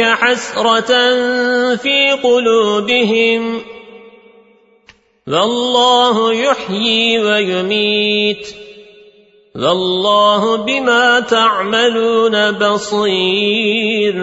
حسرة في قلوبهم والله يحيي ويميت والله بما تعملون بصير